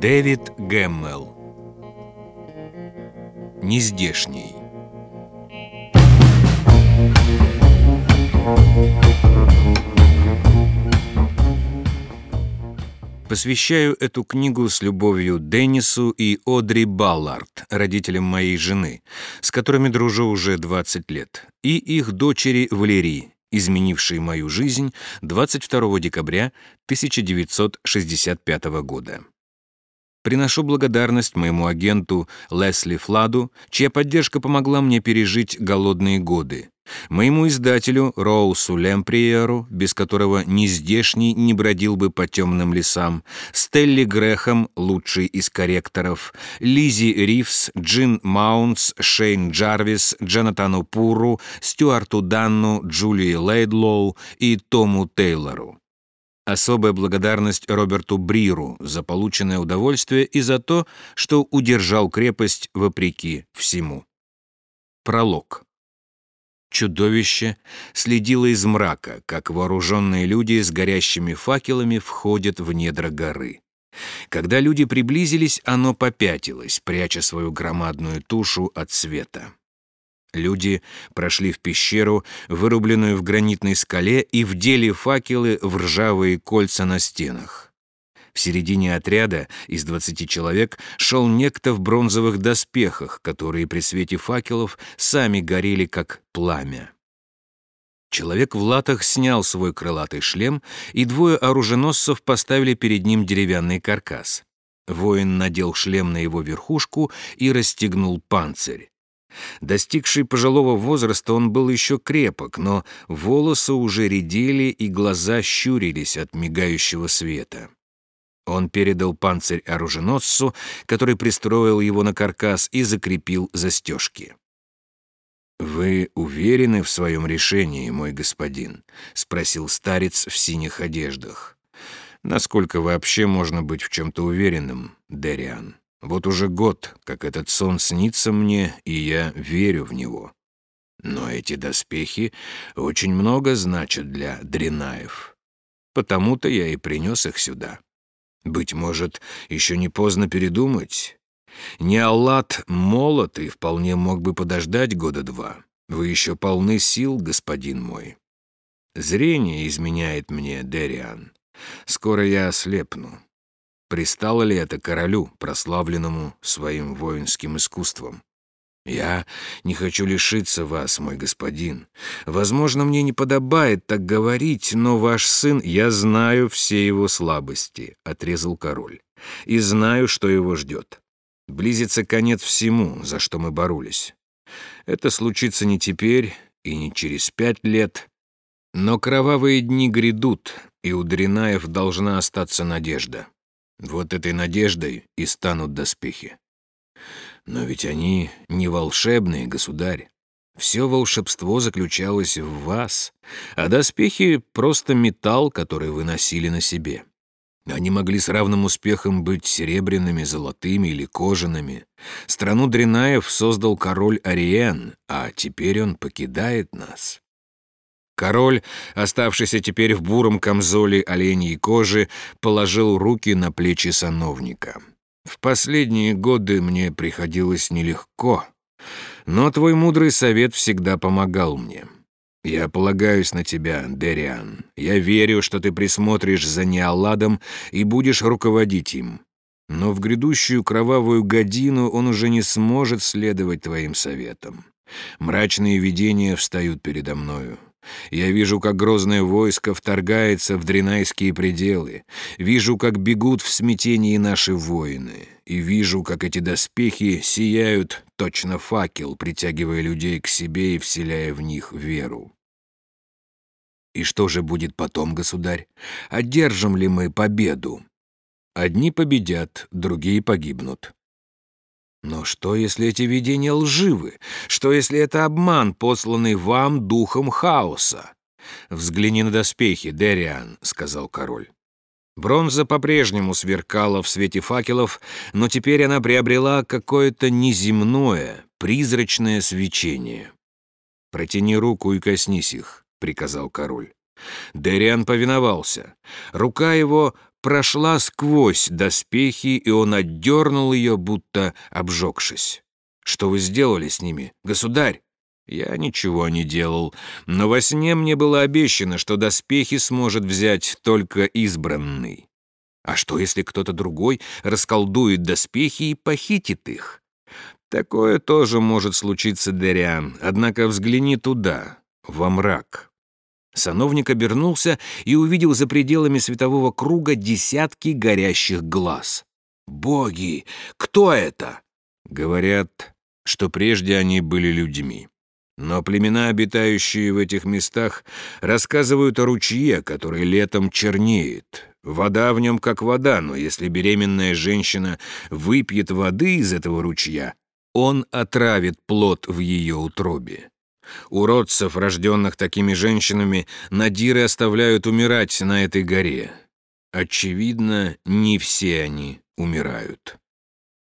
Дэвид Гэммел Нездешний Посвящаю эту книгу с любовью Деннису и Одри Баллард, родителям моей жены, с которыми дружу уже 20 лет, и их дочери Валерии, изменившей мою жизнь 22 декабря 1965 года. Приношу благодарность моему агенту Лесли Фладу, чья поддержка помогла мне пережить голодные годы, моему издателю Роусу Лемприеру, без которого Нездешний не бродил бы по темным лесам, Стелли Грехам, лучшей из корректоров, Лизи Ривс, Джин Маунтс, Шейн Джарвис, Джонатану Пуру, Стюарту Данну, Джулии Лейдлоу и Тому Тейлору. Особая благодарность Роберту Бриру за полученное удовольствие и за то, что удержал крепость вопреки всему. Пролог. Чудовище следило из мрака, как вооруженные люди с горящими факелами входят в недра горы. Когда люди приблизились, оно попятилось, пряча свою громадную тушу от света. Люди прошли в пещеру, вырубленную в гранитной скале, и вдели факелы в ржавые кольца на стенах. В середине отряда из двадцати человек шел некто в бронзовых доспехах, которые при свете факелов сами горели, как пламя. Человек в латах снял свой крылатый шлем, и двое оруженосцев поставили перед ним деревянный каркас. Воин надел шлем на его верхушку и расстегнул панцирь. Достигший пожилого возраста, он был еще крепок, но волосы уже редели и глаза щурились от мигающего света. Он передал панцирь оруженосцу, который пристроил его на каркас и закрепил застежки. «Вы уверены в своем решении, мой господин?» — спросил старец в синих одеждах. «Насколько вообще можно быть в чем-то уверенным, Дериан?» Вот уже год, как этот сон снится мне, и я верю в него. Но эти доспехи очень много значат для Дренаев. Потому-то я и принес их сюда. Быть может, еще не поздно передумать. Неаллат молод и вполне мог бы подождать года два. Вы еще полны сил, господин мой. Зрение изменяет мне, Дериан. Скоро я ослепну. Пристало ли это королю, прославленному своим воинским искусством? Я не хочу лишиться вас, мой господин. Возможно, мне не подобает так говорить, но ваш сын, я знаю все его слабости, отрезал король, и знаю, что его ждет. Близится конец всему, за что мы боролись. Это случится не теперь и не через пять лет, но кровавые дни грядут, и у Дринаев должна остаться надежда. Вот этой надеждой и станут доспехи. Но ведь они не волшебные, государь. Все волшебство заключалось в вас, а доспехи — просто металл, который вы носили на себе. Они могли с равным успехом быть серебряными, золотыми или кожаными. Страну Дренаев создал король Ариен, а теперь он покидает нас. Король, оставшийся теперь в буром камзоле оленьей кожи, положил руки на плечи сановника. «В последние годы мне приходилось нелегко, но твой мудрый совет всегда помогал мне. Я полагаюсь на тебя, Дериан. Я верю, что ты присмотришь за Неоладом и будешь руководить им. Но в грядущую кровавую годину он уже не сможет следовать твоим советам. Мрачные видения встают передо мною. Я вижу, как грозное войско вторгается в дренайские пределы. Вижу, как бегут в смятении наши воины. И вижу, как эти доспехи сияют точно факел, притягивая людей к себе и вселяя в них веру. И что же будет потом, государь? Одержим ли мы победу? Одни победят, другие погибнут. Но что, если эти видения лживы? Что, если это обман, посланный вам духом хаоса? «Взгляни на доспехи, Дериан», — сказал король. Бронза по-прежнему сверкала в свете факелов, но теперь она приобрела какое-то неземное, призрачное свечение. протяни руку и коснись их», — приказал король. Дериан повиновался. Рука его прошла сквозь доспехи, и он отдернул ее, будто обжегшись. «Что вы сделали с ними, государь?» Я ничего не делал, но во сне мне было обещано, что доспехи сможет взять только избранный. А что, если кто-то другой расколдует доспехи и похитит их? Такое тоже может случиться, Дериан, однако взгляни туда, во мрак. Сановник обернулся и увидел за пределами светового круга десятки горящих глаз. «Боги! Кто это?» Говорят, что прежде они были людьми. Но племена, обитающие в этих местах, рассказывают о ручье, который летом чернеет. Вода в нем как вода, но если беременная женщина выпьет воды из этого ручья, он отравит плод в ее утробе. Уродцев, рожденных такими женщинами, надиры оставляют умирать на этой горе. Очевидно, не все они умирают.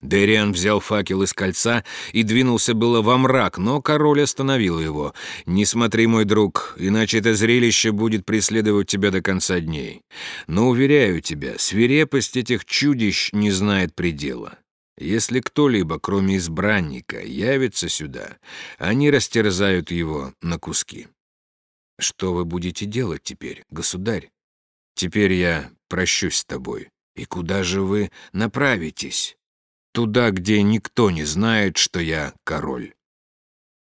Дериан взял факел из кольца и двинулся было во мрак, но король остановил его. «Не смотри, мой друг, иначе это зрелище будет преследовать тебя до конца дней. Но, уверяю тебя, свирепость этих чудищ не знает предела. Если кто-либо, кроме избранника, явится сюда, они растерзают его на куски. Что вы будете делать теперь, государь? Теперь я прощусь с тобой. И куда же вы направитесь? Туда, где никто не знает, что я король.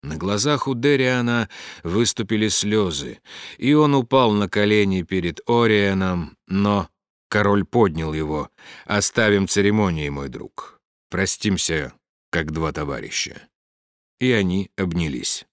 На глазах у Дериана выступили слезы, и он упал на колени перед Орианом, но король поднял его. «Оставим церемонии, мой друг. Простимся, как два товарища». И они обнялись.